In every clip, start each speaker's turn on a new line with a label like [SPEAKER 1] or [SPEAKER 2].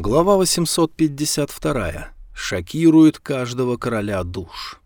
[SPEAKER 1] Глава 852. Шокирует каждого короля душ.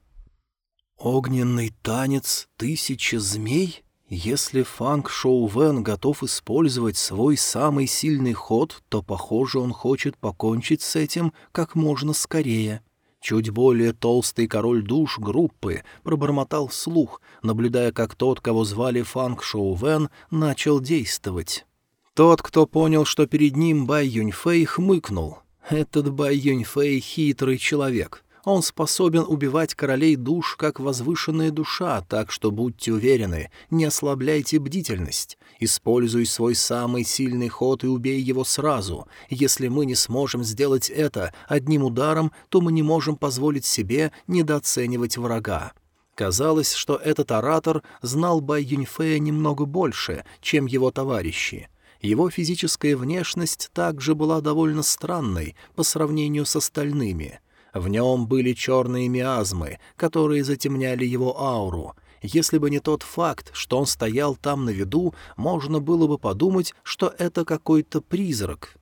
[SPEAKER 1] Огненный танец тысячи змей? Если Фанг Шоу Вен готов использовать свой самый сильный ход, то, похоже, он хочет покончить с этим как можно скорее. Чуть более толстый король душ группы пробормотал вслух, наблюдая, как тот, кого звали Фанг Шоу Вен, начал действовать. Тот, кто понял, что перед ним Бай Юньфэй, хмыкнул. Этот Бай Юньфэй — хитрый человек. Он способен убивать королей душ, как возвышенная душа, так что будьте уверены, не ослабляйте бдительность. Используй свой самый сильный ход и убей его сразу. Если мы не сможем сделать это одним ударом, то мы не можем позволить себе недооценивать врага. Казалось, что этот оратор знал Бай Юньфея немного больше, чем его товарищи. Его физическая внешность также была довольно странной по сравнению с остальными — в нем были черные миазмы, которые затемняли его ауру. Если бы не тот факт, что он стоял там на виду, можно было бы подумать, что это какой-то призрак.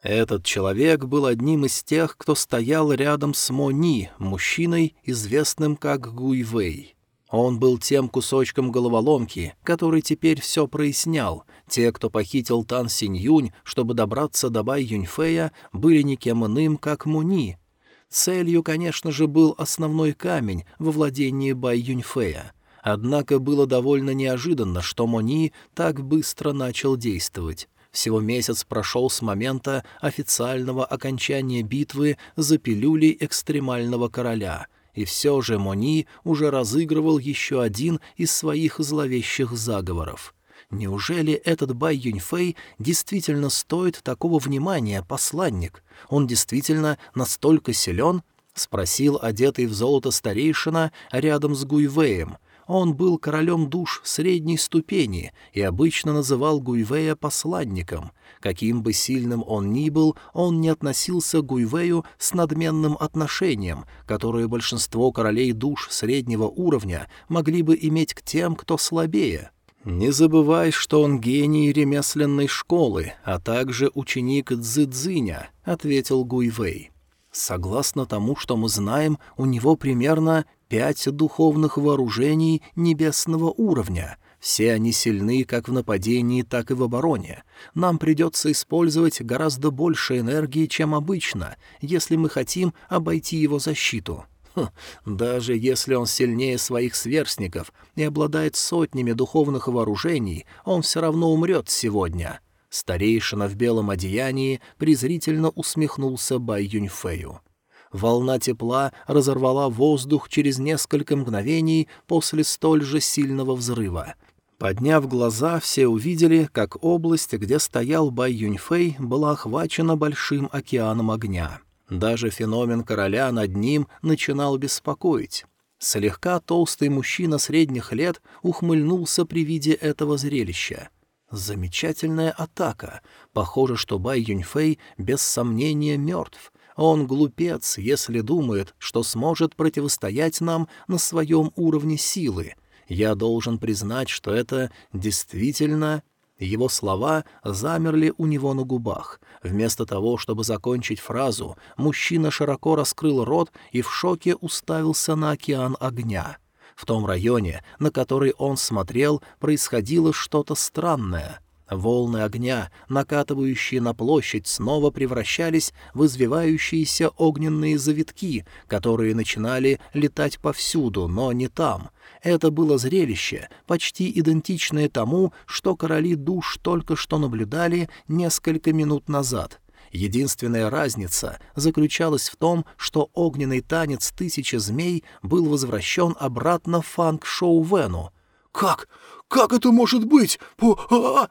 [SPEAKER 1] Этот человек был одним из тех, кто стоял рядом с Мони, мужчиной, известным как Гуйвей. Он был тем кусочком головоломки, который теперь все прояснял. Те, кто похитил Тан Синь чтобы добраться до Бай Юньфея, были никем иным, как Муни, Целью, конечно же, был основной камень во владении Бай Юньфея. Однако было довольно неожиданно, что Мони так быстро начал действовать. Всего месяц прошел с момента официального окончания битвы за пилюли экстремального короля, и все же Мони уже разыгрывал еще один из своих зловещих заговоров — Неужели этот Бай Юньфэй действительно стоит такого внимания, посланник? Он действительно настолько силен? — спросил одетый в золото старейшина рядом с Гуйвеем. Он был королем душ средней ступени и обычно называл Гуйвея посланником. Каким бы сильным он ни был, он не относился к Гуйвею с надменным отношением, которое большинство королей душ среднего уровня могли бы иметь к тем, кто слабее. «Не забывай, что он гений ремесленной школы, а также ученик Цзэцзиня», — ответил Гуйвей. «Согласно тому, что мы знаем, у него примерно пять духовных вооружений небесного уровня. Все они сильны как в нападении, так и в обороне. Нам придется использовать гораздо больше энергии, чем обычно, если мы хотим обойти его защиту». Хм, даже если он сильнее своих сверстников и обладает сотнями духовных вооружений, он все равно умрет сегодня. Старейшина в белом одеянии презрительно усмехнулся Бай Юньфею. Волна тепла разорвала воздух через несколько мгновений после столь же сильного взрыва. Подняв глаза, все увидели, как область, где стоял Бай Юньфэй, была охвачена большим океаном огня. Даже феномен короля над ним начинал беспокоить. Слегка толстый мужчина средних лет ухмыльнулся при виде этого зрелища. Замечательная атака. Похоже, что Бай Юньфэй без сомнения мертв. Он глупец, если думает, что сможет противостоять нам на своем уровне силы. Я должен признать, что это действительно его слова замерли у него на губах. Вместо того, чтобы закончить фразу, мужчина широко раскрыл рот и в шоке уставился на океан огня. В том районе, на который он смотрел, происходило что-то странное. Волны огня, накатывающие на площадь, снова превращались в извивающиеся огненные завитки, которые начинали летать повсюду, но не там — это было зрелище, почти идентичное тому, что короли душ только что наблюдали несколько минут назад. Единственная разница заключалась в том, что огненный танец тысячи змей был возвращен обратно в фанк-шоу Вену. «Как? Как это может быть? По а -а -а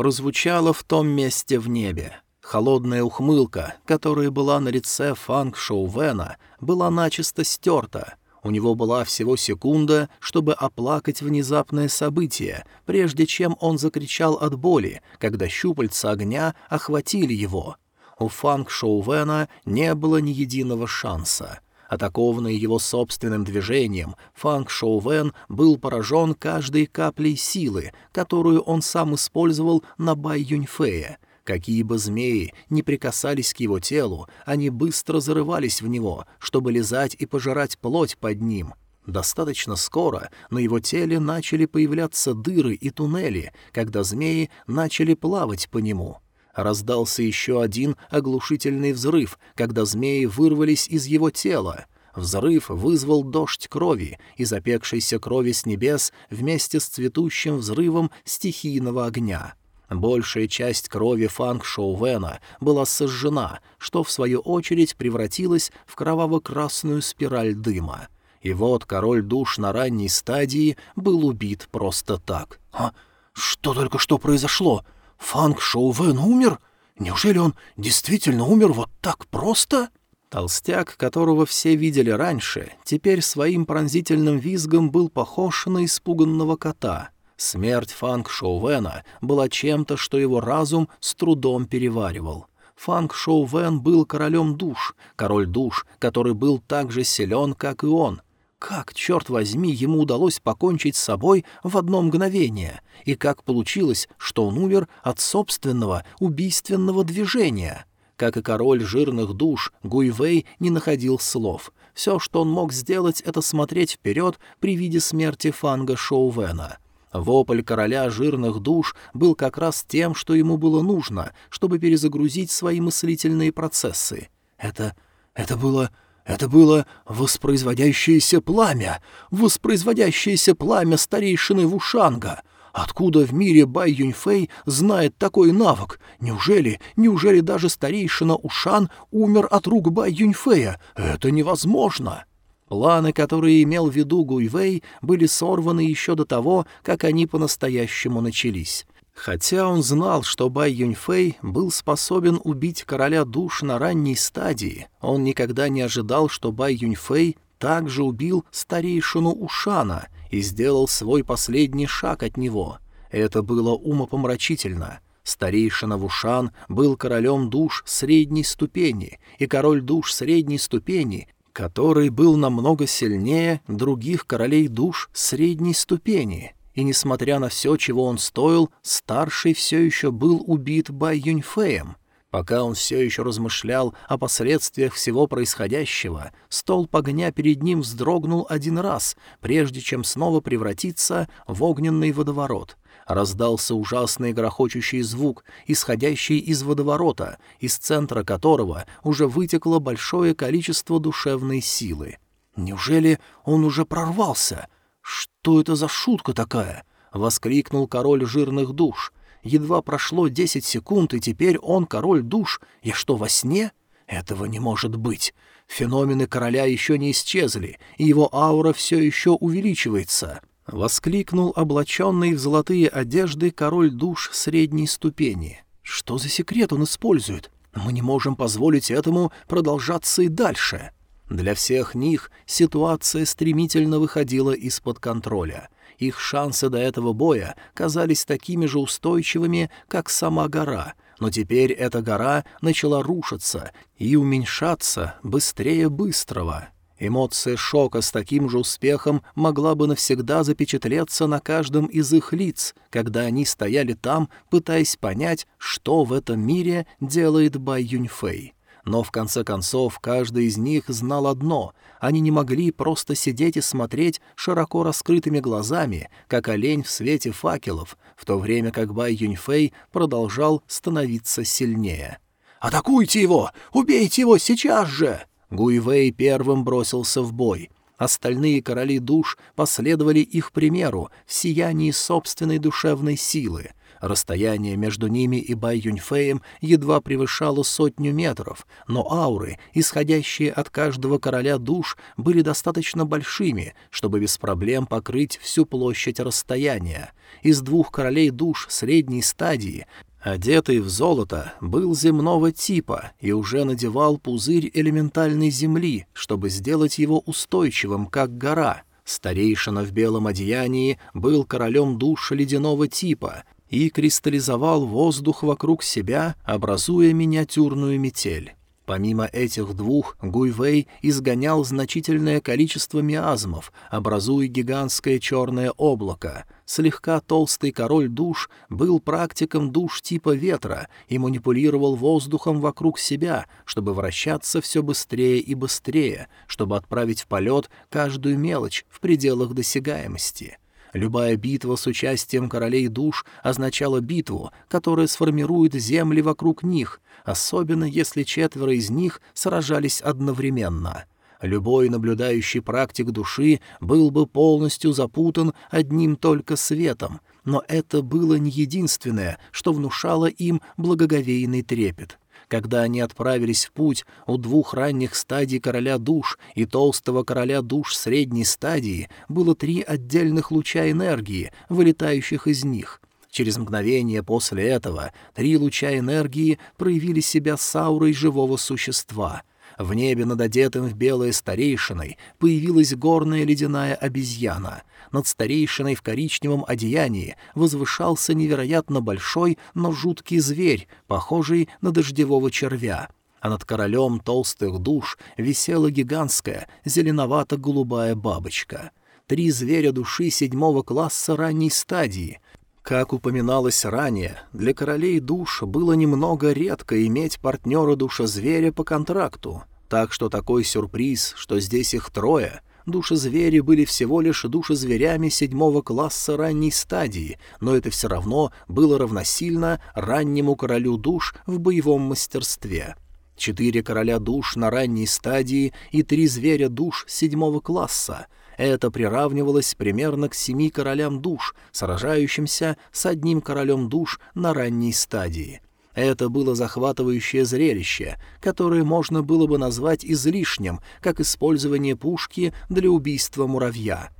[SPEAKER 1] прозвучало в том месте в небе. Холодная ухмылка, которая была на лице фанк-шоу Вена, была начисто стерта — у него была всего секунда, чтобы оплакать внезапное событие, прежде чем он закричал от боли, когда щупальца огня охватили его. У Фанг Шоувена не было ни единого шанса. Атакованный его собственным движением, Фанг Шоувен был поражен каждой каплей силы, которую он сам использовал на Бай Юньфея — Какие бы змеи не прикасались к его телу, они быстро зарывались в него, чтобы лизать и пожирать плоть под ним. Достаточно скоро на его теле начали появляться дыры и туннели, когда змеи начали плавать по нему. Раздался еще один оглушительный взрыв, когда змеи вырвались из его тела. Взрыв вызвал дождь крови и запекшейся крови с небес вместе с цветущим взрывом стихийного огня. Большая часть крови Фанг Шоувена была сожжена, что в свою очередь превратилась в кроваво-красную спираль дыма. И вот король душ на ранней стадии был убит просто так. «А что только что произошло? Фанг Шоувен умер? Неужели он действительно умер вот так просто?» Толстяк, которого все видели раньше, теперь своим пронзительным визгом был похож на испуганного кота — Смерть Фанг Шоувена была чем-то, что его разум с трудом переваривал. Фанг Шоувен был королем душ, король душ, который был так же силен, как и он. Как, черт возьми, ему удалось покончить с собой в одно мгновение? И как получилось, что он умер от собственного убийственного движения? Как и король жирных душ, Гуйвей не находил слов. Все, что он мог сделать, это смотреть вперед при виде смерти Фанга Шоувена — Вопль короля жирных душ был как раз тем, что ему было нужно, чтобы перезагрузить свои мыслительные процессы. Это... это было... Это было воспроизводящееся пламя, воспроизводящееся пламя старейшины Вушанга. Откуда в мире Бай Юньфэй знает такой навык? Неужели, неужели даже старейшина Ушан умер от рук Бай Юньфэя? Это невозможно!» Планы, которые имел в виду Гуйвей, были сорваны еще до того, как они по-настоящему начались. Хотя он знал, что Бай Юньфэй был способен убить короля душ на ранней стадии, он никогда не ожидал, что Бай Юньфэй также убил старейшину Ушана и сделал свой последний шаг от него. Это было умопомрачительно. Старейшина Вушан был королем душ средней ступени, и король душ средней ступени который был намного сильнее других королей душ средней ступени, и, несмотря на все, чего он стоил, старший все еще был убит Бай Юньфеем. Пока он все еще размышлял о последствиях всего происходящего, столб огня перед ним вздрогнул один раз, прежде чем снова превратиться в огненный водоворот — раздался ужасный грохочущий звук, исходящий из водоворота, из центра которого уже вытекло большое количество душевной силы. «Неужели он уже прорвался? Что это за шутка такая?» — воскликнул король жирных душ. «Едва прошло десять секунд, и теперь он король душ. Я что, во сне? Этого не может быть. Феномены короля еще не исчезли, и его аура все еще увеличивается». — воскликнул облаченный в золотые одежды король душ средней ступени. «Что за секрет он использует? Мы не можем позволить этому продолжаться и дальше». Для всех них ситуация стремительно выходила из-под контроля. Их шансы до этого боя казались такими же устойчивыми, как сама гора, но теперь эта гора начала рушиться и уменьшаться быстрее быстрого. Эмоция шока с таким же успехом могла бы навсегда запечатлеться на каждом из их лиц, когда они стояли там, пытаясь понять, что в этом мире делает Бай Юньфэй. Но в конце концов каждый из них знал одно — они не могли просто сидеть и смотреть широко раскрытыми глазами, как олень в свете факелов, в то время как Бай Юньфэй продолжал становиться сильнее. «Атакуйте его! Убейте его сейчас же!» Гуйвей первым бросился в бой. Остальные короли душ последовали их примеру в сиянии собственной душевной силы. Расстояние между ними и Бай Юньфеем едва превышало сотню метров, но ауры, исходящие от каждого короля душ, были достаточно большими, чтобы без проблем покрыть всю площадь расстояния. Из двух королей душ средней стадии Одетый в золото, был земного типа и уже надевал пузырь элементальной земли, чтобы сделать его устойчивым, как гора. Старейшина в белом одеянии был королем душ ледяного типа и кристаллизовал воздух вокруг себя, образуя миниатюрную метель. Помимо этих двух, Гуйвей изгонял значительное количество миазмов, образуя гигантское черное облако. Слегка толстый король душ был практиком душ типа ветра и манипулировал воздухом вокруг себя, чтобы вращаться все быстрее и быстрее, чтобы отправить в полет каждую мелочь в пределах досягаемости. Любая битва с участием королей душ означала битву, которая сформирует земли вокруг них, особенно если четверо из них сражались одновременно. Любой наблюдающий практик души был бы полностью запутан одним только светом, но это было не единственное, что внушало им благоговейный трепет. Когда они отправились в путь, у двух ранних стадий короля душ и толстого короля душ средней стадии было три отдельных луча энергии, вылетающих из них. Через мгновение после этого три луча энергии проявили себя с аурой живого существа. В небе над одетым в белое старейшиной появилась горная ледяная обезьяна. Над старейшиной в коричневом одеянии возвышался невероятно большой, но жуткий зверь, похожий на дождевого червя а над королем толстых душ висела гигантская зеленовато-голубая бабочка. Три зверя души седьмого класса ранней стадии, как упоминалось ранее, для королей душ было немного редко иметь партнера душа-зверя по контракту, так что такой сюрприз, что здесь их трое, души-звери были всего лишь души-зверями седьмого класса ранней стадии, но это все равно было равносильно раннему королю душ в боевом мастерстве. Четыре короля душ на ранней стадии и три зверя душ седьмого класса — это приравнивалось примерно к семи королям душ, сражающимся с одним королем душ на ранней стадии. Это было захватывающее зрелище, которое можно было бы назвать излишним, как использование пушки для убийства муравья.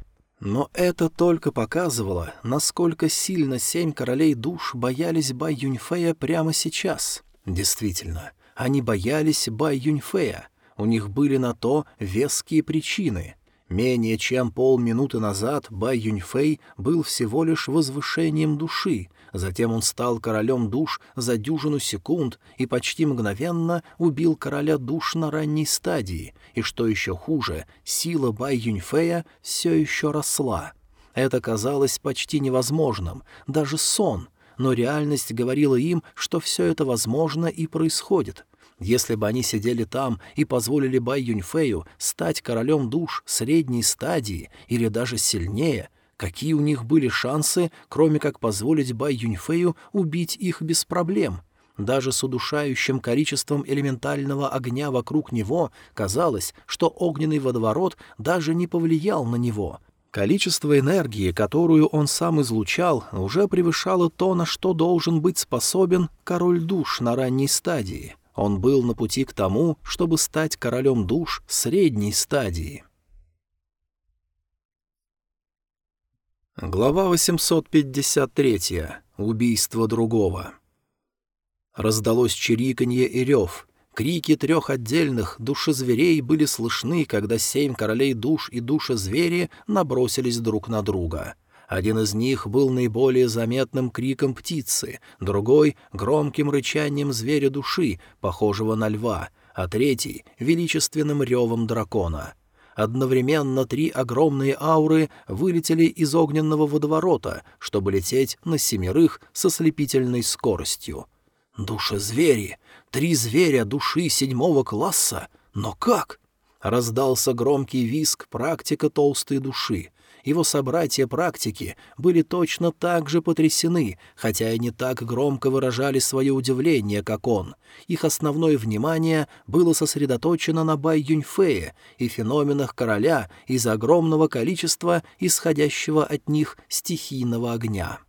[SPEAKER 1] Но это только показывало, насколько сильно семь королей душ боялись Бай Юньфея прямо сейчас. Действительно, они боялись Бай Юньфея. У них были на то веские причины. Менее чем полминуты назад Бай Юньфэй был всего лишь возвышением души, затем он стал королем душ за дюжину секунд и почти мгновенно убил короля душ на ранней стадии, и, что еще хуже, сила Бай Юньфэя все еще росла. Это казалось почти невозможным, даже сон, но реальность говорила им, что все это возможно и происходит — если бы они сидели там и позволили Бай Юньфею стать королем душ средней стадии или даже сильнее, какие у них были шансы, кроме как позволить Бай Юньфею убить их без проблем? Даже с удушающим количеством элементального огня вокруг него казалось, что огненный водоворот даже не повлиял на него — Количество энергии, которую он сам излучал, уже превышало то, на что должен быть способен король душ на ранней стадии. Он был на пути к тому, чтобы стать королем душ средней стадии. Глава 853. Убийство другого. Раздалось чириканье и рев. Крики трех отдельных душезверей были слышны, когда семь королей душ и душезвери набросились друг на друга — один из них был наиболее заметным криком птицы, другой — громким рычанием зверя души, похожего на льва, а третий — величественным ревом дракона. Одновременно три огромные ауры вылетели из огненного водоворота, чтобы лететь на семерых со слепительной скоростью. «Души-звери! Три зверя души седьмого класса! Но как?» Раздался громкий виск практика толстой души его собратья-практики были точно так же потрясены, хотя и не так громко выражали свое удивление, как он. Их основное внимание было сосредоточено на Бай Юньфее и феноменах короля из-за огромного количества исходящего от них стихийного огня.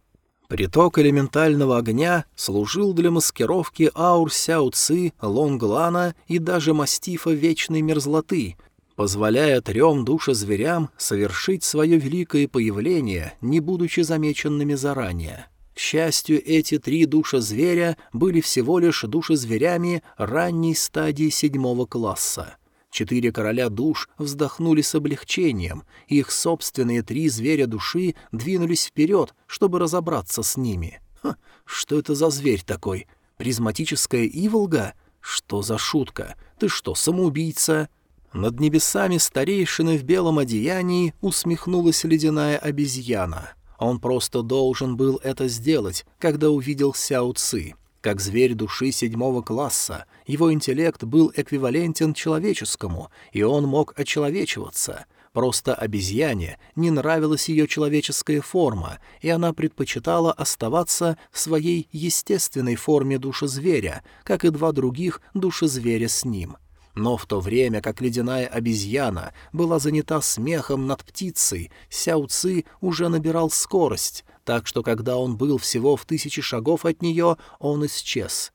[SPEAKER 1] Приток элементального огня служил для маскировки аур Сяо Ци, Лонглана и даже мастифа Вечной Мерзлоты, позволяя трем душезверям совершить свое великое появление, не будучи замеченными заранее. К счастью, эти три душезверя были всего лишь душезверями ранней стадии седьмого класса. Четыре короля душ вздохнули с облегчением, их собственные три зверя души двинулись вперед, чтобы разобраться с ними. Ха, что это за зверь такой? Призматическая иволга? «Что за шутка? Ты что, самоубийца?» Над небесами старейшины в белом одеянии усмехнулась ледяная обезьяна. Он просто должен был это сделать, когда увидел Сяо Ци. Как зверь души седьмого класса, его интеллект был эквивалентен человеческому, и он мог очеловечиваться. Просто обезьяне не нравилась ее человеческая форма, и она предпочитала оставаться в своей естественной форме души зверя, как и два других души зверя с ним. Но в то время, как ледяная обезьяна была занята смехом над птицей, Сяо Ци уже набирал скорость, так что когда он был всего в тысячи шагов от нее, он исчез.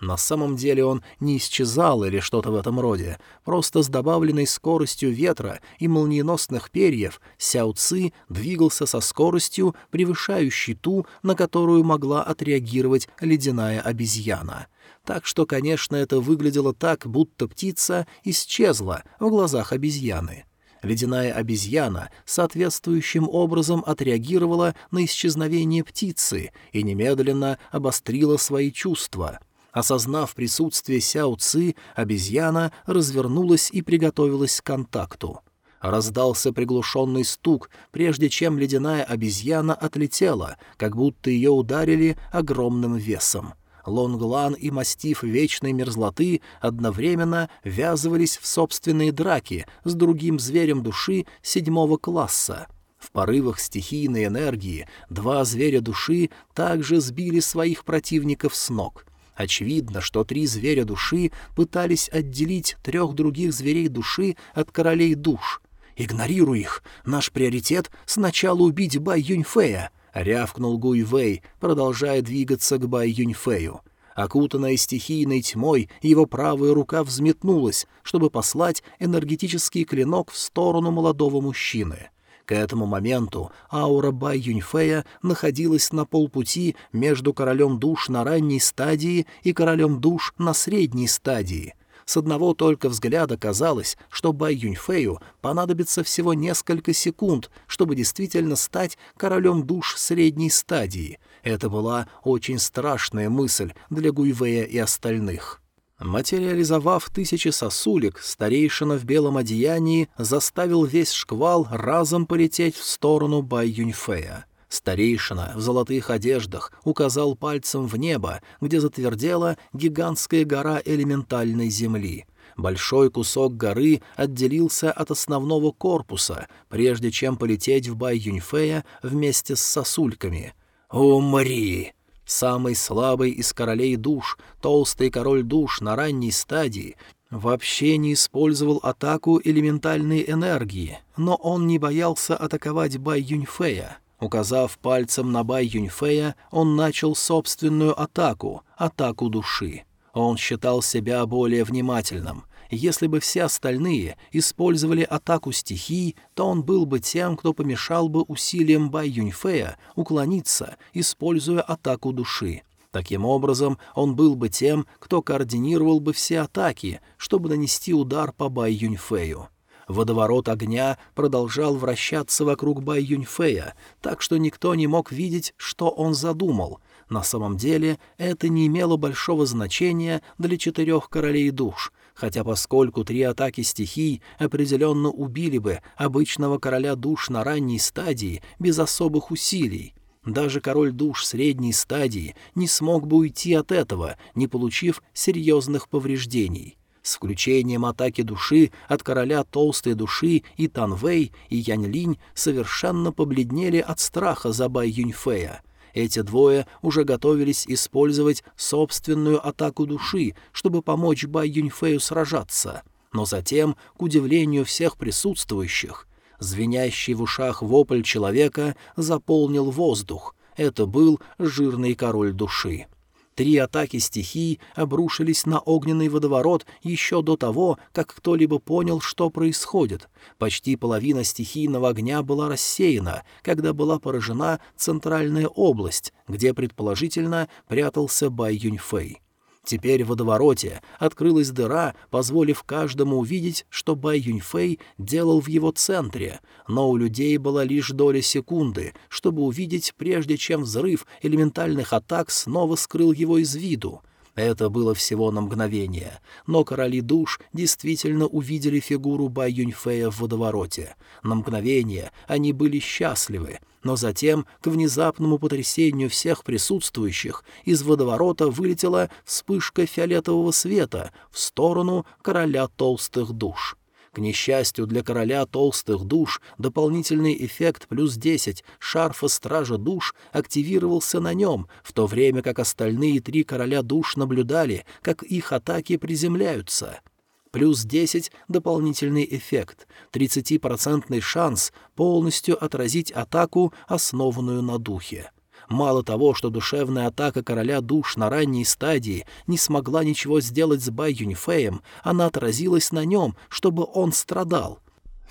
[SPEAKER 1] На самом деле он не исчезал или что-то в этом роде, просто с добавленной скоростью ветра и молниеносных перьев Сяо Ци двигался со скоростью, превышающей ту, на которую могла отреагировать ледяная обезьяна. Так что, конечно, это выглядело так, будто птица исчезла в глазах обезьяны. Ледяная обезьяна соответствующим образом отреагировала на исчезновение птицы и немедленно обострила свои чувства. Осознав присутствие Сяо Ци, обезьяна развернулась и приготовилась к контакту. Раздался приглушенный стук, прежде чем ледяная обезьяна отлетела, как будто ее ударили огромным весом. Лонглан и мастиф вечной мерзлоты одновременно ввязывались в собственные драки с другим зверем души седьмого класса. В порывах стихийной энергии два зверя души также сбили своих противников с ног. Очевидно, что три зверя души пытались отделить трех других зверей души от королей душ. «Игнорируй их! Наш приоритет — сначала убить Бай Юньфея!» — рявкнул Гуй Вэй, продолжая двигаться к Бай Юньфэю. Окутанная стихийной тьмой, его правая рука взметнулась, чтобы послать энергетический клинок в сторону молодого мужчины. К этому моменту аура Бай Юньфэя находилась на полпути между королем душ на ранней стадии и королем душ на средней стадии — с одного только взгляда казалось, что Бай Юньфэю понадобится всего несколько секунд, чтобы действительно стать королем душ средней стадии. Это была очень страшная мысль для Гуйвея и остальных. Материализовав тысячи сосулек, старейшина в белом одеянии заставил весь шквал разом полететь в сторону Бай Юньфэя. Старейшина в золотых одеждах указал пальцем в небо, где затвердела гигантская гора элементальной земли. Большой кусок горы отделился от основного корпуса, прежде чем полететь в Бай Юньфея вместе с сосульками. «Умри!» Самый слабый из королей душ, толстый король душ на ранней стадии, вообще не использовал атаку элементальной энергии, но он не боялся атаковать Бай Юньфея. Указав пальцем на Бай Юньфея, он начал собственную атаку, атаку души. Он считал себя более внимательным. Если бы все остальные использовали атаку стихий, то он был бы тем, кто помешал бы усилиям Бай Юньфея уклониться, используя атаку души. Таким образом, он был бы тем, кто координировал бы все атаки, чтобы нанести удар по Бай Юньфею. Водоворот огня продолжал вращаться вокруг Бай Юньфея, так что никто не мог видеть, что он задумал. На самом деле это не имело большого значения для четырех королей душ, хотя поскольку три атаки стихий определенно убили бы обычного короля душ на ранней стадии без особых усилий. Даже король душ средней стадии не смог бы уйти от этого, не получив серьезных повреждений. С включением атаки души от короля толстой души и Танвэй и Янь-Линь совершенно побледнели от страха за Бай Юньфея. Эти двое уже готовились использовать собственную атаку души, чтобы помочь Бай Юньфею сражаться. Но затем, к удивлению всех присутствующих, звенящий в ушах вопль человека заполнил воздух. Это был жирный король души. Три атаки стихий обрушились на огненный водоворот еще до того, как кто-либо понял, что происходит. Почти половина стихийного огня была рассеяна, когда была поражена центральная область, где, предположительно, прятался Бай Юньфэй. Теперь в водовороте открылась дыра, позволив каждому увидеть, что Бай Юньфэй делал в его центре, но у людей была лишь доля секунды, чтобы увидеть, прежде чем взрыв элементальных атак снова скрыл его из виду. Это было всего на мгновение, но короли душ действительно увидели фигуру Бай Юньфея в водовороте. На мгновение они были счастливы, но затем, к внезапному потрясению всех присутствующих, из водоворота вылетела вспышка фиолетового света в сторону короля толстых душ. К несчастью для короля толстых душ, дополнительный эффект плюс 10 шарфа стража душ активировался на нем, в то время как остальные три короля душ наблюдали, как их атаки приземляются. Плюс 10 дополнительный эффект, 30% шанс полностью отразить атаку, основанную на духе. Мало того, что душевная атака короля душ на ранней стадии не смогла ничего сделать с Бай Юньфеем, она отразилась на нем, чтобы он страдал.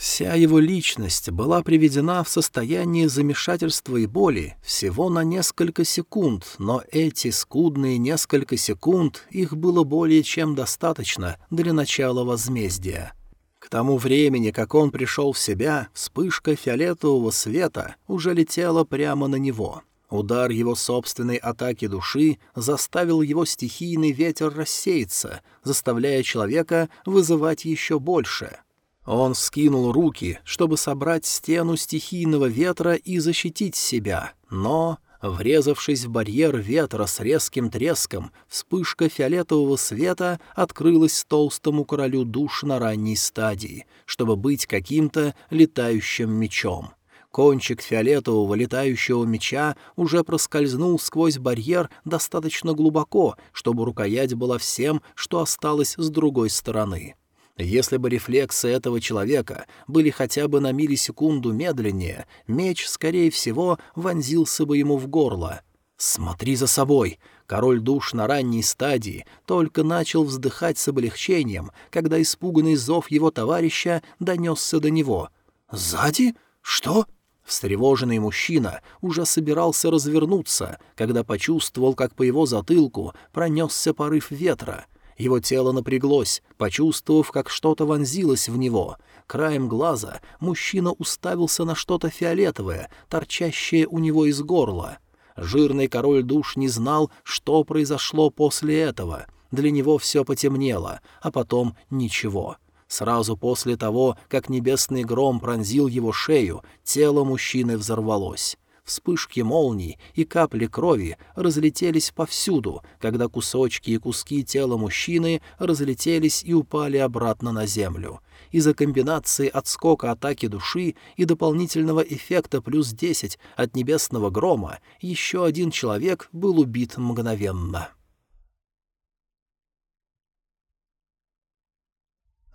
[SPEAKER 1] Вся его личность была приведена в состояние замешательства и боли всего на несколько секунд, но эти скудные несколько секунд их было более чем достаточно для начала возмездия. К тому времени, как он пришел в себя, вспышка фиолетового света уже летела прямо на него. Удар его собственной атаки души заставил его стихийный ветер рассеяться, заставляя человека вызывать еще больше. Он скинул руки, чтобы собрать стену стихийного ветра и защитить себя, но, врезавшись в барьер ветра с резким треском, вспышка фиолетового света открылась толстому королю душ на ранней стадии, чтобы быть каким-то летающим мечом. Кончик фиолетового летающего меча уже проскользнул сквозь барьер достаточно глубоко, чтобы рукоять была всем, что осталось с другой стороны. Если бы рефлексы этого человека были хотя бы на миллисекунду медленнее, меч, скорее всего, вонзился бы ему в горло. «Смотри за собой!» Король душ на ранней стадии только начал вздыхать с облегчением, когда испуганный зов его товарища донесся до него. «Сзади? Что?» Встревоженный мужчина уже собирался развернуться, когда почувствовал, как по его затылку пронесся порыв ветра. Его тело напряглось, почувствовав, как что-то вонзилось в него. Краем глаза мужчина уставился на что-то фиолетовое, торчащее у него из горла. Жирный король душ не знал, что произошло после этого. Для него все потемнело, а потом ничего. Сразу после того, как небесный гром пронзил его шею, тело мужчины взорвалось. Вспышки молний и капли крови разлетелись повсюду, когда кусочки и куски тела мужчины разлетелись и упали обратно на землю. Из-за комбинации отскока атаки души и дополнительного эффекта плюс 10 от небесного грома еще один человек был убит мгновенно.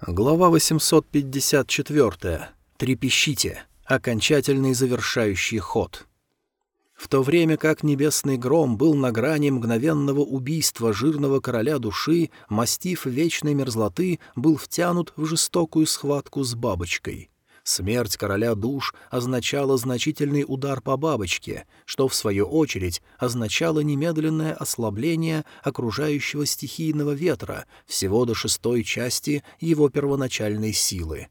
[SPEAKER 1] Глава 854. Трепещите. Окончательный завершающий ход. В то время как небесный гром был на грани мгновенного убийства жирного короля души, мастиф вечной мерзлоты был втянут в жестокую схватку с бабочкой. Смерть короля душ означала значительный удар по бабочке, что, в свою очередь, означало немедленное ослабление окружающего стихийного ветра всего до шестой части его первоначальной силы.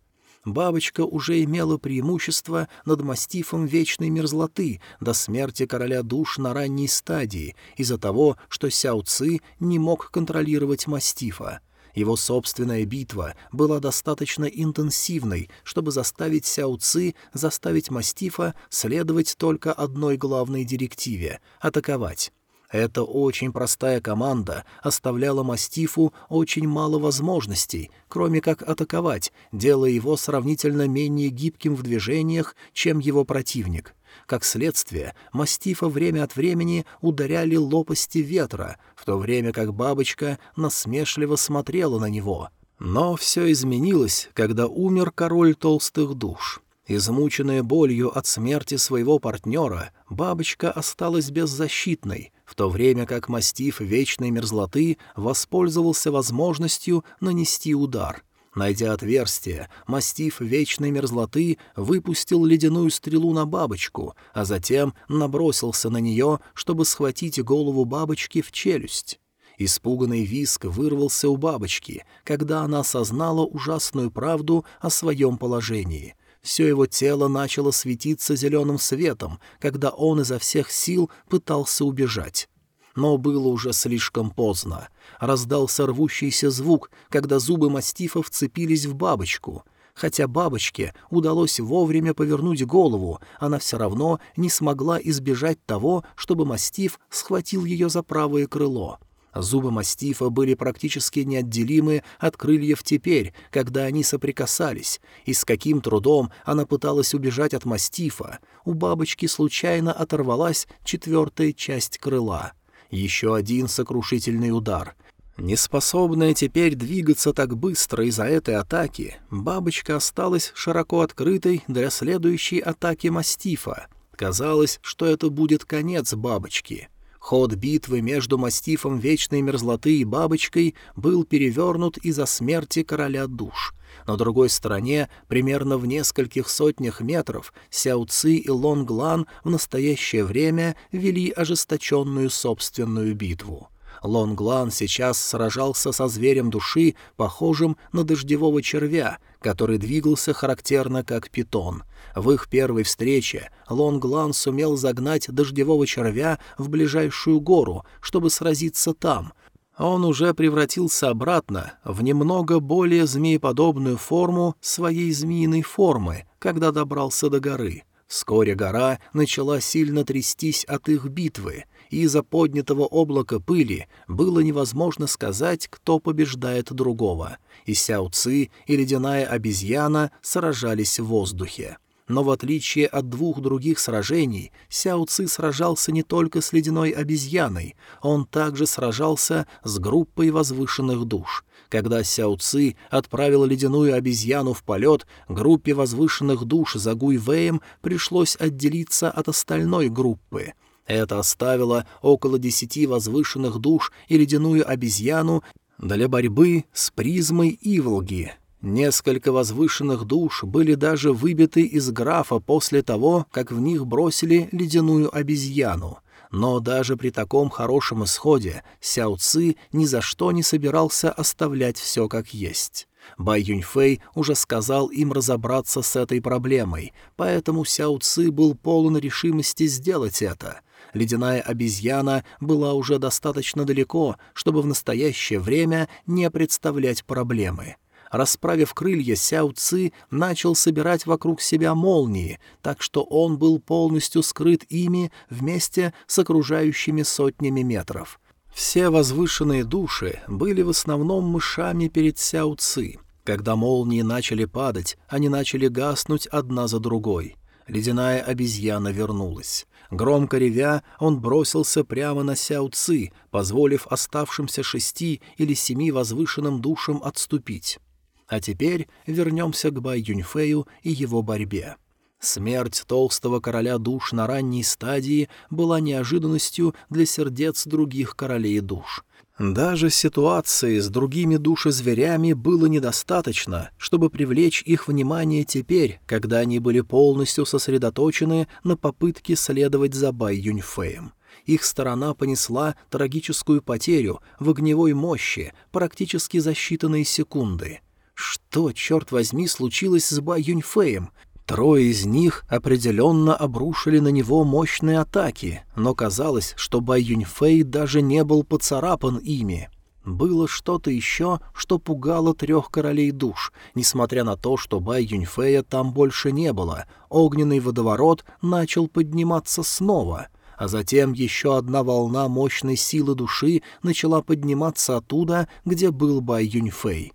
[SPEAKER 1] Бабочка уже имела преимущество над мастифом вечной мерзлоты до смерти короля душ на ранней стадии из-за того, что Сяо Ци не мог контролировать мастифа. Его собственная битва была достаточно интенсивной, чтобы заставить Сяо Ци заставить мастифа следовать только одной главной директиве — атаковать. Эта очень простая команда оставляла мастифу очень мало возможностей, кроме как атаковать, делая его сравнительно менее гибким в движениях, чем его противник. Как следствие, мастифа время от времени ударяли лопасти ветра, в то время как бабочка насмешливо смотрела на него. Но все изменилось, когда умер король толстых душ. Измученная болью от смерти своего партнера, бабочка осталась беззащитной, в то время как мастиф вечной мерзлоты воспользовался возможностью нанести удар. Найдя отверстие, мастиф вечной мерзлоты выпустил ледяную стрелу на бабочку, а затем набросился на нее, чтобы схватить голову бабочки в челюсть. Испуганный виск вырвался у бабочки, когда она осознала ужасную правду о своем положении. Все его тело начало светиться зеленым светом, когда он изо всех сил пытался убежать. но было уже слишком поздно. Раздался рвущийся звук, когда зубы мастифа вцепились в бабочку. Хотя бабочке удалось вовремя повернуть голову, она все равно не смогла избежать того, чтобы мастиф схватил ее за правое крыло. Зубы мастифа были практически неотделимы от крыльев теперь, когда они соприкасались, и с каким трудом она пыталась убежать от мастифа. У бабочки случайно оторвалась четвертая часть крыла. Еще один сокрушительный удар. Неспособная теперь двигаться так быстро из-за этой атаки, бабочка осталась широко открытой для следующей атаки мастифа. Казалось, что это будет конец бабочки — Ход битвы между мастифом Вечной Мерзлоты и Бабочкой был перевернут из-за смерти короля душ. На другой стороне, примерно в нескольких сотнях метров, Сяо Ци и Лонг Лан в настоящее время вели ожесточенную собственную битву. Лонглан сейчас сражался со зверем души, похожим на дождевого червя, который двигался характерно как питон. В их первой встрече Лонглан сумел загнать дождевого червя в ближайшую гору, чтобы сразиться там. Он уже превратился обратно в немного более змееподобную форму своей змеиной формы, когда добрался до горы. Вскоре гора начала сильно трястись от их битвы — и из-за поднятого облака пыли было невозможно сказать, кто побеждает другого. И Сяо Ци, и ледяная обезьяна сражались в воздухе. Но в отличие от двух других сражений, Сяо Ци сражался не только с ледяной обезьяной, он также сражался с группой возвышенных душ. Когда Сяо Ци отправил ледяную обезьяну в полет, группе возвышенных душ за Гуйвеем пришлось отделиться от остальной группы — это оставило около десяти возвышенных душ и ледяную обезьяну для борьбы с призмой Иволги. Несколько возвышенных душ были даже выбиты из графа после того, как в них бросили ледяную обезьяну. Но даже при таком хорошем исходе Сяо Ци ни за что не собирался оставлять все как есть. Бай Юньфэй уже сказал им разобраться с этой проблемой, поэтому Сяо Ци был полон решимости сделать это — ледяная обезьяна была уже достаточно далеко, чтобы в настоящее время не представлять проблемы. Расправив крылья, Сяо Ци начал собирать вокруг себя молнии, так что он был полностью скрыт ими вместе с окружающими сотнями метров. Все возвышенные души были в основном мышами перед Сяо Ци. Когда молнии начали падать, они начали гаснуть одна за другой. Ледяная обезьяна вернулась. Громко ревя, он бросился прямо на Сяо Ци, позволив оставшимся шести или семи возвышенным душам отступить. А теперь вернемся к Бай Юньфею и его борьбе. Смерть толстого короля душ на ранней стадии была неожиданностью для сердец других королей душ. Даже ситуации с другими душезверями было недостаточно, чтобы привлечь их внимание теперь, когда они были полностью сосредоточены на попытке следовать за Бай Юньфеем. Их сторона понесла трагическую потерю в огневой мощи практически за считанные секунды. Что, черт возьми, случилось с Бай Юньфеем? Трое из них определенно обрушили на него мощные атаки, но казалось, что Бай Юньфэй даже не был поцарапан ими. Было что-то еще, что пугало трех королей душ, несмотря на то, что Бай Юньфэя там больше не было. Огненный водоворот начал подниматься снова, а затем еще одна волна мощной силы души начала подниматься оттуда, где был Бай Юньфэй.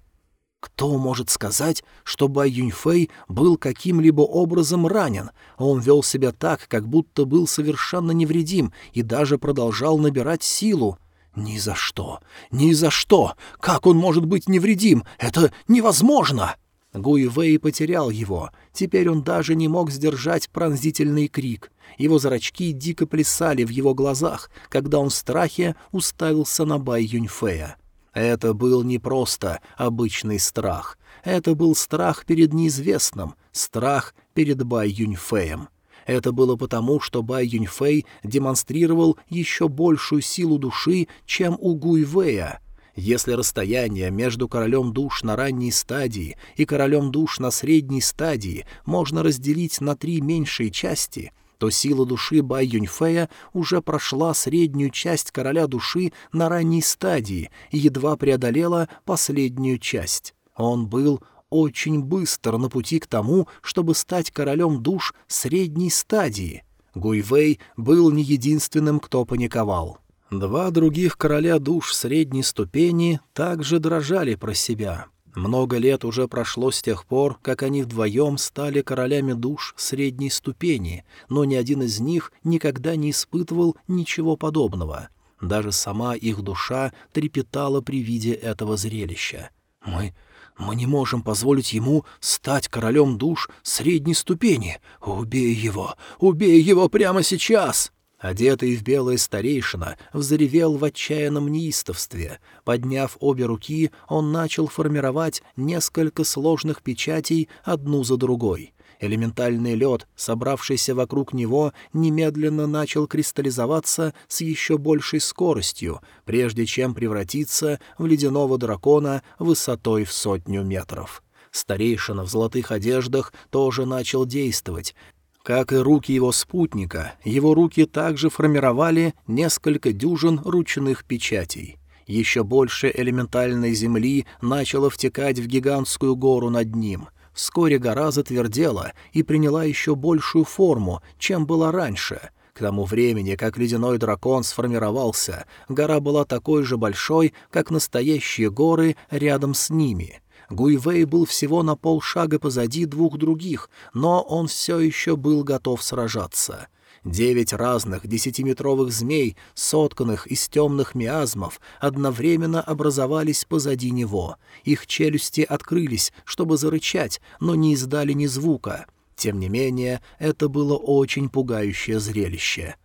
[SPEAKER 1] Кто может сказать, что Бай Юньфэй был каким-либо образом ранен? Он вел себя так, как будто был совершенно невредим и даже продолжал набирать силу. «Ни за что! Ни за что! Как он может быть невредим? Это невозможно!» Гуй Вэй потерял его. Теперь он даже не мог сдержать пронзительный крик. Его зрачки дико плясали в его глазах, когда он в страхе уставился на Бай Юньфэя. Это был не просто обычный страх. Это был страх перед неизвестным, страх перед Бай Юньфеем. Это было потому, что Бай Юньфэй демонстрировал еще большую силу души, чем у Гуйвэя. Если расстояние между королем душ на ранней стадии и королем душ на средней стадии можно разделить на три меньшие части, то сила души Бай Юньфея уже прошла среднюю часть короля души на ранней стадии и едва преодолела последнюю часть. Он был очень быстр на пути к тому, чтобы стать королем душ средней стадии. Гуйвей был не единственным, кто паниковал. Два других короля душ средней ступени также дрожали про себя. Много лет уже прошло с тех пор, как они вдвоем стали королями душ средней ступени, но ни один из них никогда не испытывал ничего подобного. Даже сама их душа трепетала при виде этого зрелища. «Мы... мы не можем позволить ему стать королем душ средней ступени. Убей его! Убей его прямо сейчас!» Одетый в белое старейшина взревел в отчаянном неистовстве. Подняв обе руки, он начал формировать несколько сложных печатей одну за другой. Элементальный лед, собравшийся вокруг него, немедленно начал кристаллизоваться с еще большей скоростью, прежде чем превратиться в ледяного дракона высотой в сотню метров. Старейшина в золотых одеждах тоже начал действовать, как и руки его спутника, его руки также формировали несколько дюжин ручных печатей. Еще больше элементальной земли начало втекать в гигантскую гору над ним. Вскоре гора затвердела и приняла еще большую форму, чем была раньше. К тому времени, как ледяной дракон сформировался, гора была такой же большой, как настоящие горы рядом с ними — Гуйвей был всего на полшага позади двух других, но он все еще был готов сражаться. Девять разных десятиметровых змей, сотканных из темных миазмов, одновременно образовались позади него. Их челюсти открылись, чтобы зарычать, но не издали ни звука. Тем не менее, это было очень пугающее зрелище.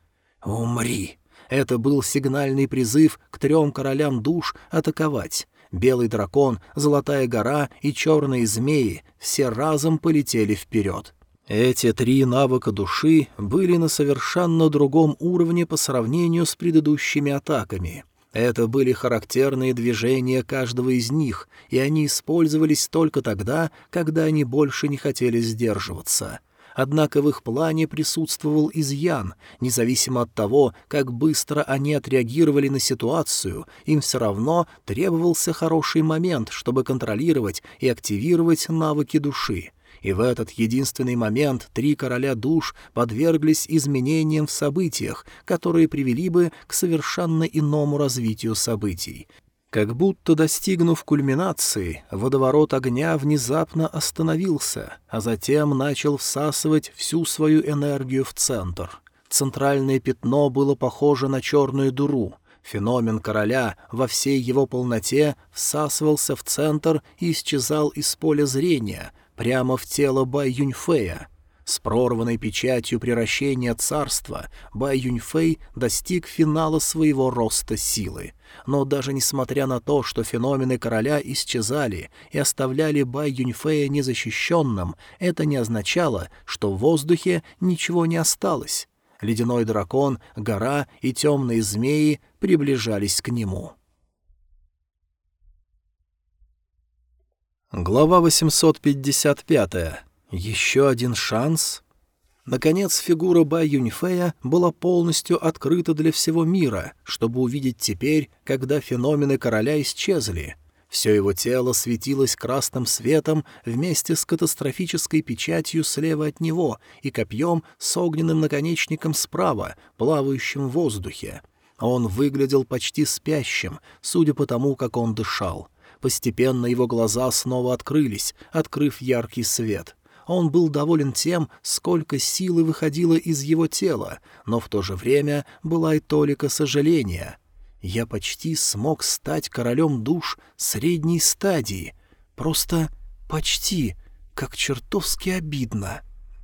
[SPEAKER 1] «Умри!» Это был сигнальный призыв к трем королям душ атаковать. Белый дракон, Золотая гора и черные змеи все разом полетели вперед. Эти три навыка души были на совершенно другом уровне по сравнению с предыдущими атаками. Это были характерные движения каждого из них, и они использовались только тогда, когда они больше не хотели сдерживаться. Однако в их плане присутствовал изъян. Независимо от того, как быстро они отреагировали на ситуацию, им все равно требовался хороший момент, чтобы контролировать и активировать навыки души. И в этот единственный момент три короля душ подверглись изменениям в событиях, которые привели бы к совершенно иному развитию событий. Как будто достигнув кульминации, водоворот огня внезапно остановился, а затем начал всасывать всю свою энергию в центр. Центральное пятно было похоже на черную дуру. Феномен короля во всей его полноте всасывался в центр и исчезал из поля зрения, прямо в тело Бай Юньфея. С прорванной печатью превращения царства Бай Юньфэй достиг финала своего роста силы. Но даже несмотря на то, что феномены короля исчезали и оставляли Бай Юньфэя незащищенным, это не означало, что в воздухе ничего не осталось. Ледяной дракон, гора и темные змеи приближались к нему. Глава 855. Еще один шанс? Наконец, фигура Бай Юньфея была полностью открыта для всего мира, чтобы увидеть теперь, когда феномены короля исчезли. Все его тело светилось красным светом вместе с катастрофической печатью слева от него и копьем с огненным наконечником справа, плавающим в воздухе. Он выглядел почти спящим, судя по тому, как он дышал. Постепенно его глаза снова открылись, открыв яркий свет. Он был доволен тем, сколько силы выходило из его тела, но в то же время была и толика сожаления. Я почти смог стать королем душ средней стадии. Просто почти, как чертовски обидно.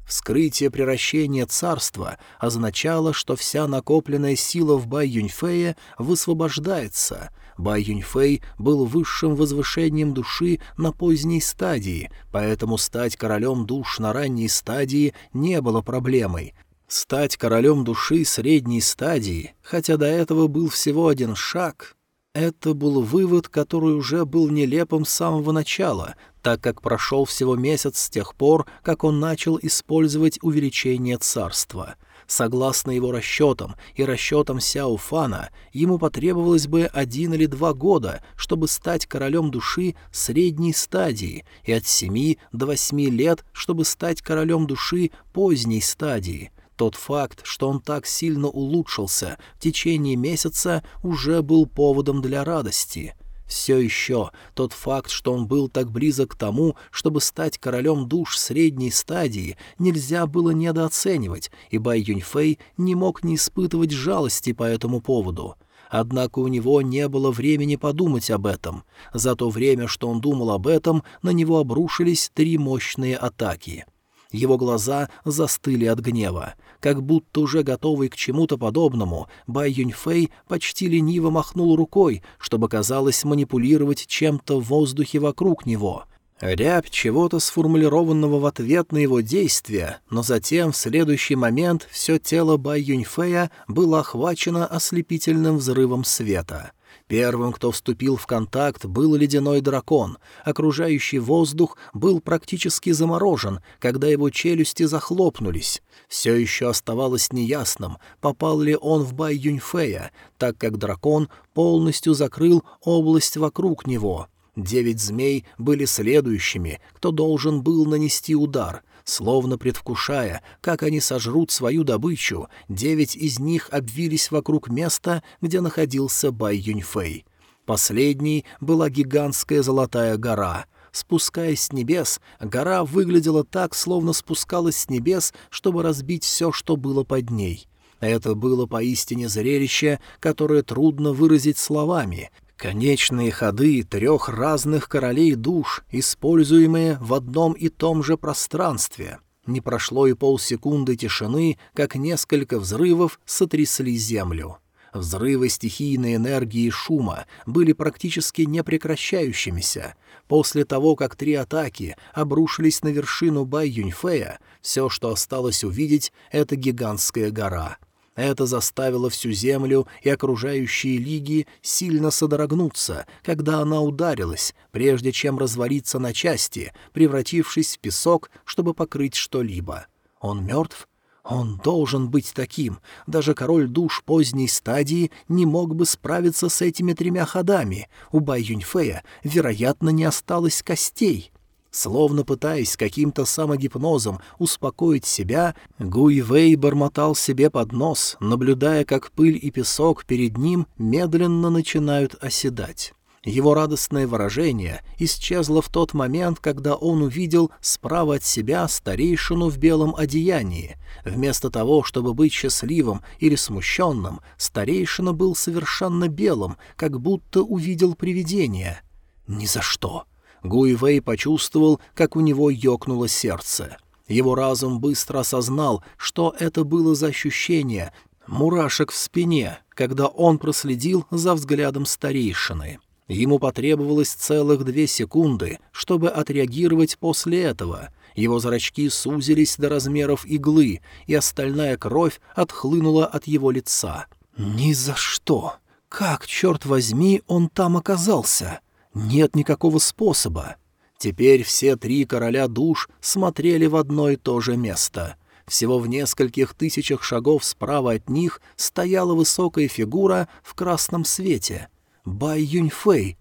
[SPEAKER 1] Вскрытие превращения царства означало, что вся накопленная сила в Бай Юньфее высвобождается — Бай Юньфэй был высшим возвышением души на поздней стадии, поэтому стать королем душ на ранней стадии не было проблемой. Стать королем души средней стадии, хотя до этого был всего один шаг, это был вывод, который уже был нелепым с самого начала, так как прошел всего месяц с тех пор, как он начал использовать увеличение царства — Согласно его расчетам и расчетам Сяо Фана, ему потребовалось бы один или два года, чтобы стать королем души средней стадии, и от семи до восьми лет, чтобы стать королем души поздней стадии. Тот факт, что он так сильно улучшился в течение месяца, уже был поводом для радости. Все еще тот факт, что он был так близок к тому, чтобы стать королем душ средней стадии, нельзя было недооценивать, и Бай Юньфэй не мог не испытывать жалости по этому поводу. Однако у него не было времени подумать об этом. За то время, что он думал об этом, на него обрушились три мощные атаки. Его глаза застыли от гнева. Как будто уже готовый к чему-то подобному, Бай Юньфэй почти лениво махнул рукой, чтобы, казалось, манипулировать чем-то в воздухе вокруг него. Рябь чего-то сформулированного в ответ на его действия, но затем в следующий момент все тело Бай Юньфэя было охвачено ослепительным взрывом света — Первым, кто вступил в контакт, был ледяной дракон. Окружающий воздух был практически заморожен, когда его челюсти захлопнулись. Все еще оставалось неясным, попал ли он в Бай Юньфея, так как дракон полностью закрыл область вокруг него. Девять змей были следующими, кто должен был нанести удар — Словно предвкушая, как они сожрут свою добычу, девять из них обвились вокруг места, где находился Бай Юньфэй. Последней была гигантская золотая гора. Спускаясь с небес, гора выглядела так, словно спускалась с небес, чтобы разбить все, что было под ней. Это было поистине зрелище, которое трудно выразить словами, Конечные ходы трех разных королей душ, используемые в одном и том же пространстве. Не прошло и полсекунды тишины, как несколько взрывов сотрясли землю. Взрывы стихийной энергии и шума были практически непрекращающимися. После того, как три атаки обрушились на вершину Бай Юньфея, все, что осталось увидеть, — это гигантская гора — это заставило всю землю и окружающие лиги сильно содрогнуться, когда она ударилась, прежде чем развалиться на части, превратившись в песок, чтобы покрыть что-либо. Он мертв? Он должен быть таким. Даже король душ поздней стадии не мог бы справиться с этими тремя ходами. У Бай Юньфея, вероятно, не осталось костей. Словно пытаясь каким-то самогипнозом успокоить себя, Гуй Вэй бормотал себе под нос, наблюдая, как пыль и песок перед ним медленно начинают оседать. Его радостное выражение исчезло в тот момент, когда он увидел справа от себя старейшину в белом одеянии. Вместо того, чтобы быть счастливым или смущенным, старейшина был совершенно белым, как будто увидел привидение. «Ни за что!» Гуивей почувствовал, как у него ёкнуло сердце. Его разум быстро осознал, что это было за ощущение мурашек в спине, когда он проследил за взглядом старейшины. Ему потребовалось целых две секунды, чтобы отреагировать после этого. Его зрачки сузились до размеров иглы, и остальная кровь отхлынула от его лица. «Ни за что! Как, черт возьми, он там оказался?» Нет никакого способа. Теперь все три короля душ смотрели в одно и то же место. Всего в нескольких тысячах шагов справа от них стояла высокая фигура в красном свете. Бай Юньфэй.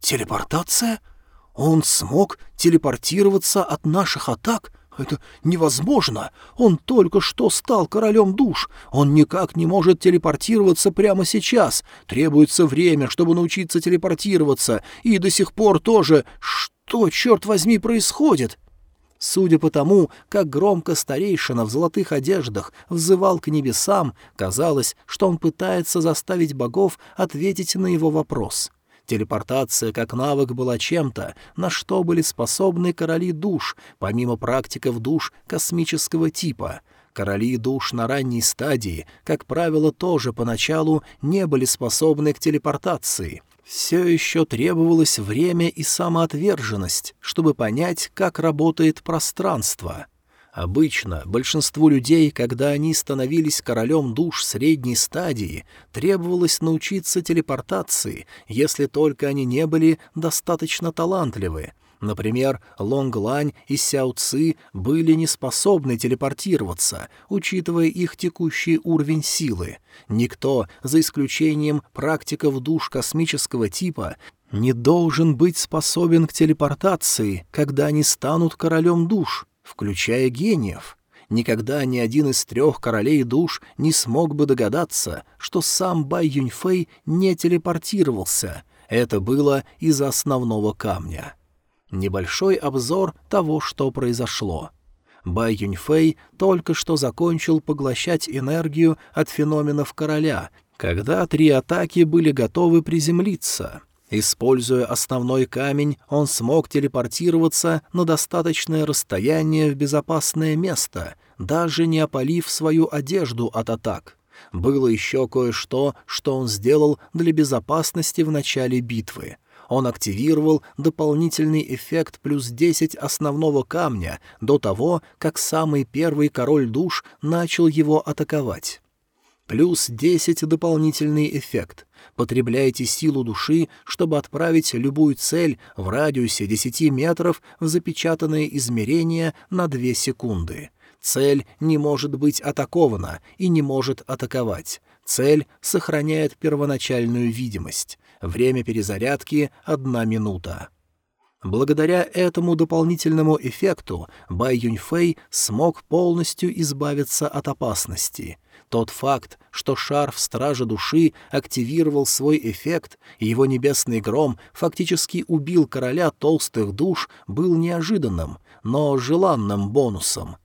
[SPEAKER 1] Телепортация? Он смог телепортироваться от наших атак? Это невозможно. Он только что стал королем душ. Он никак не может телепортироваться прямо сейчас. Требуется время, чтобы научиться телепортироваться. И до сих пор тоже... Что, черт возьми, происходит?» Судя по тому, как громко старейшина в золотых одеждах взывал к небесам, казалось, что он пытается заставить богов ответить на его вопрос. Телепортация как навык была чем-то, на что были способны короли душ, помимо практиков душ космического типа. Короли душ на ранней стадии, как правило, тоже поначалу не были способны к телепортации. Все еще требовалось время и самоотверженность, чтобы понять, как работает пространство — Обычно большинству людей, когда они становились королем душ средней стадии, требовалось научиться телепортации, если только они не были достаточно талантливы. Например, Лонг Лань и Сяо Ци были не способны телепортироваться, учитывая их текущий уровень силы. Никто, за исключением практиков душ космического типа, не должен быть способен к телепортации, когда они станут королем душ, включая гениев. Никогда ни один из трех королей душ не смог бы догадаться, что сам Бай Юньфэй не телепортировался. Это было из-за основного камня. Небольшой обзор того, что произошло. Бай Юньфэй только что закончил поглощать энергию от феноменов короля, когда три атаки были готовы приземлиться. Используя основной камень, он смог телепортироваться на достаточное расстояние в безопасное место, даже не опалив свою одежду от атак. Было еще кое-что, что он сделал для безопасности в начале битвы. Он активировал дополнительный эффект плюс 10 основного камня до того, как самый первый король душ начал его атаковать. Плюс 10 дополнительный эффект. Потребляйте силу души, чтобы отправить любую цель в радиусе 10 метров в запечатанное измерение на 2 секунды. Цель не может быть атакована и не может атаковать. Цель сохраняет первоначальную видимость. Время перезарядки — одна минута. Благодаря этому дополнительному эффекту Бай Юньфэй смог полностью избавиться от опасности — тот факт, что шар в Страже Души активировал свой эффект, и его небесный гром фактически убил короля толстых душ, был неожиданным, но желанным бонусом.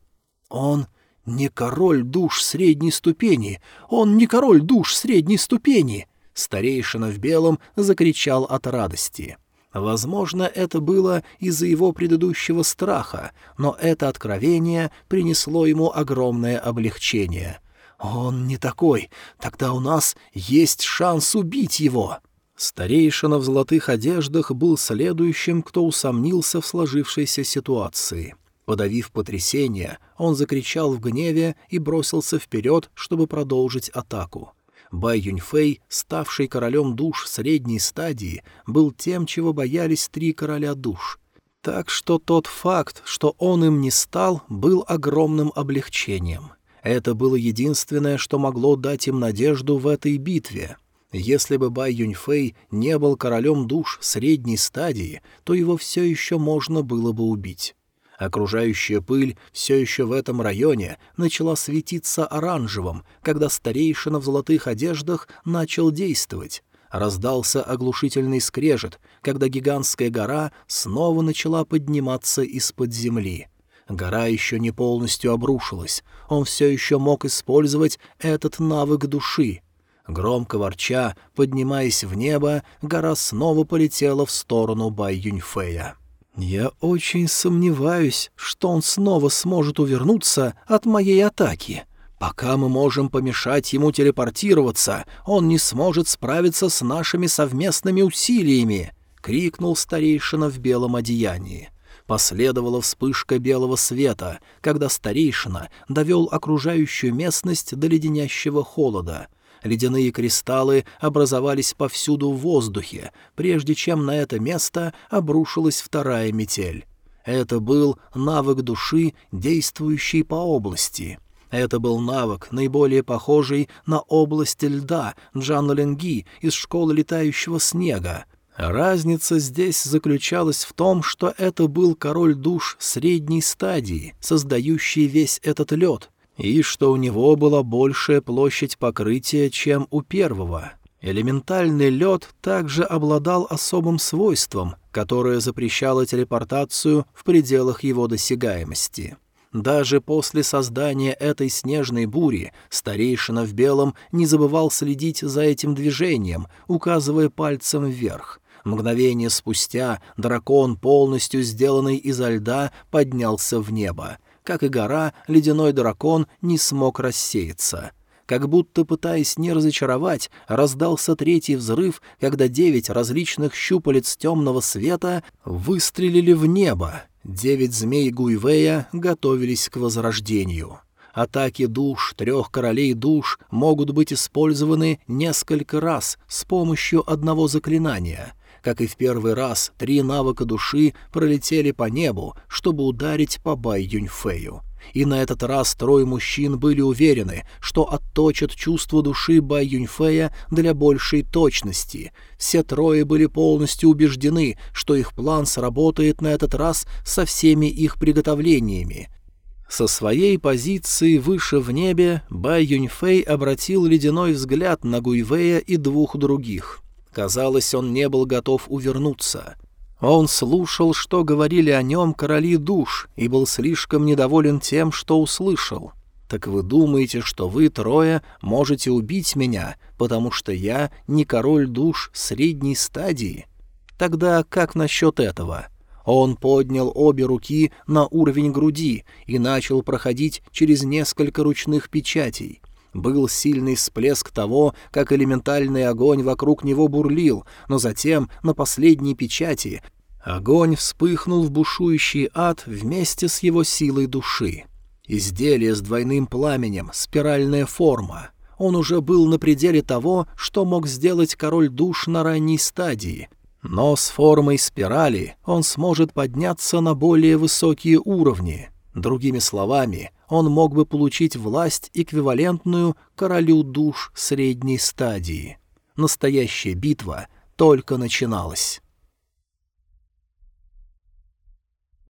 [SPEAKER 1] Он не король душ средней ступени, он не король душ средней ступени! Старейшина в белом закричал от радости. Возможно, это было из-за его предыдущего страха, но это откровение принесло ему огромное облегчение. «Он не такой. Тогда у нас есть шанс убить его». Старейшина в золотых одеждах был следующим, кто усомнился в сложившейся ситуации. Подавив потрясение, он закричал в гневе и бросился вперед, чтобы продолжить атаку. Бай Юньфэй, ставший королем душ средней стадии, был тем, чего боялись три короля душ. Так что тот факт, что он им не стал, был огромным облегчением — это было единственное, что могло дать им надежду в этой битве. Если бы Бай Юньфэй не был королем душ средней стадии, то его все еще можно было бы убить. Окружающая пыль все еще в этом районе начала светиться оранжевым, когда старейшина в золотых одеждах начал действовать. Раздался оглушительный скрежет, когда гигантская гора снова начала подниматься из-под земли. Гора еще не полностью обрушилась, он все еще мог использовать этот навык души. Громко ворча, поднимаясь в небо, гора снова полетела в сторону Бай Юньфэя. «Я очень сомневаюсь, что он снова сможет увернуться от моей атаки. Пока мы можем помешать ему телепортироваться, он не сможет справиться с нашими совместными усилиями!» — крикнул старейшина в белом одеянии. Последовала вспышка белого света, когда старейшина довел окружающую местность до леденящего холода. Ледяные кристаллы образовались повсюду в воздухе, прежде чем на это место обрушилась вторая метель. Это был навык души, действующий по области. Это был навык, наиболее похожий на область льда Джанлинги из школы летающего снега, Разница здесь заключалась в том, что это был король душ средней стадии, создающий весь этот лед, и что у него была большая площадь покрытия, чем у первого. Элементальный лед также обладал особым свойством, которое запрещало телепортацию в пределах его досягаемости. Даже после создания этой снежной бури старейшина в белом не забывал следить за этим движением, указывая пальцем вверх. Мгновение спустя дракон, полностью сделанный изо льда, поднялся в небо. Как и гора, ледяной дракон не смог рассеяться. Как будто пытаясь не разочаровать, раздался третий взрыв, когда девять различных щупалец темного света выстрелили в небо. Девять змей Гуйвея готовились к возрождению. Атаки душ трех королей душ могут быть использованы несколько раз с помощью одного заклинания — Как и в первый раз, три навыка души пролетели по небу, чтобы ударить по Бай Юньфэю. И на этот раз трое мужчин были уверены, что отточат чувство души Бай Юньфэя для большей точности. Все трое были полностью убеждены, что их план сработает на этот раз со всеми их приготовлениями. Со своей позиции выше в небе Бай Юньфэй обратил ледяной взгляд на Гуйвея и двух других. Казалось, он не был готов увернуться. Он слушал, что говорили о нем короли душ, и был слишком недоволен тем, что услышал. «Так вы думаете, что вы трое можете убить меня, потому что я не король душ средней стадии? Тогда как насчет этого?» Он поднял обе руки на уровень груди и начал проходить через несколько ручных печатей. Был сильный всплеск того, как элементальный огонь вокруг него бурлил, но затем на последней печати огонь вспыхнул в бушующий ад вместе с его силой души. Изделие с двойным пламенем, спиральная форма. Он уже был на пределе того, что мог сделать король душ на ранней стадии — но с формой спирали он сможет подняться на более высокие уровни. Другими словами, он мог бы получить власть, эквивалентную королю душ средней стадии. Настоящая битва только начиналась.